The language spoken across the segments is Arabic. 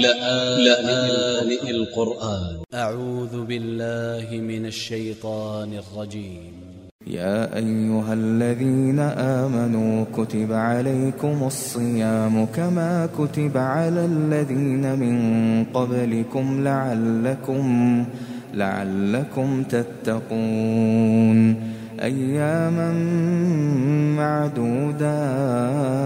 لآن القرآن. أ ع و ذ ب ا ل ل ه من ا ل ش ي ط ا ن ا ل ج ي م يا أيها الذين آمنوا كتب عليكم الصيام كما كتب على الذين من قبلكم لعلكم لعلكم تتقون. أياما معدودات.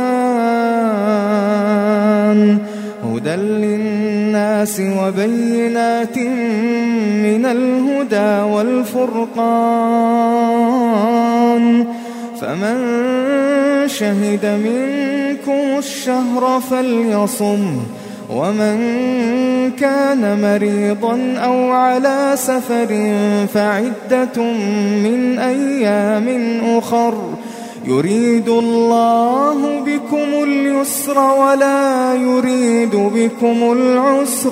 هدى للناس وبينات من الهدى والفرقان فمن شهد منكم الشهر فليصم ومن كان مريضا أو على سفر فعدة من أيام أخر يريد الله بكم اليسر ولا يريد بكم العسر.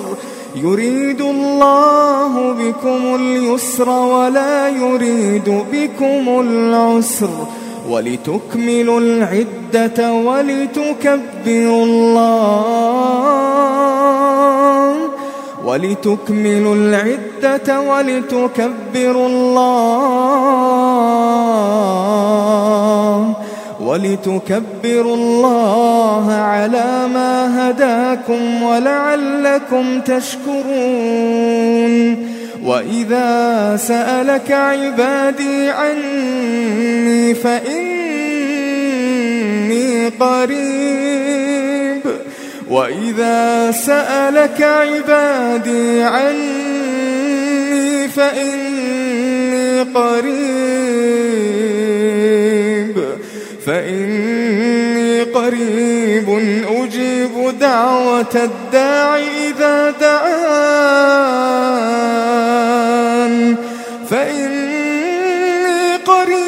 يريد الله بكم اليسر ولا يريد بكم العسر. ولتكملوا العدة ولتكبروا الله. ولتكملوا العدة ولتكبروا الله. ولتكبروا الله على ما هداكم ولعلكم تشكرون. وإذا سألك عبادي عني فإني قريب. وإذا سألك عبادي عني فإني قريب. قريب أجيب دعوة الداع إذا دعان. فإني قريب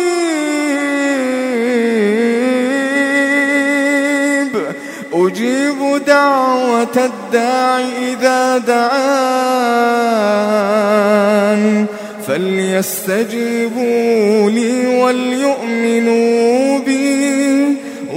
أجيب دعوة الداع إذا دعان. فليستجيبوا لي وليؤمنوا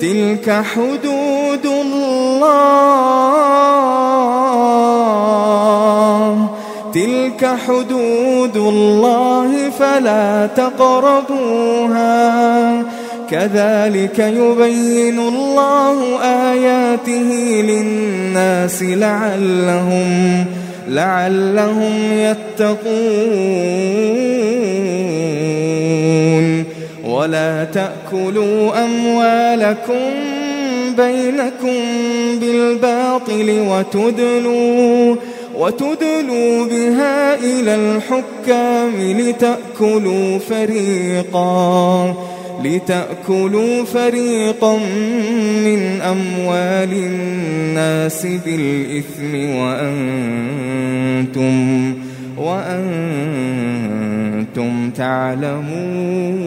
تلك حدود الله. تلك حدود الله فلا تقربوها. كذلك يبين الله آياته للناس لعلهم لعلهم يتقون. ولا تأكلوا أموالكم بينكم بالباطل وتدلوا وتدلوا بها إلى الحكام لتأكلوا فريقا لتأكلوا فريقا من أموال الناس بالإثم وأنتم وأنتم تعلمون.